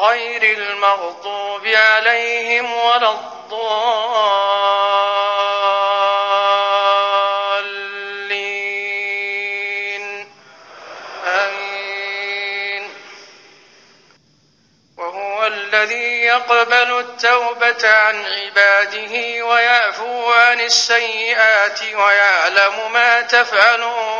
غير المغضوب عليهم ولا الضالين. آمين. وهو الذي يقبل التوبة عن عباده ويعفو عن السيئات ويعلم ما تفعلون.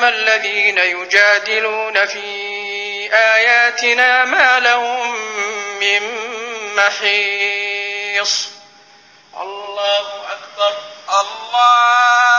ويعلم الذين يجادلون في آياتنا ما لهم من محيص. الله أكبر. الله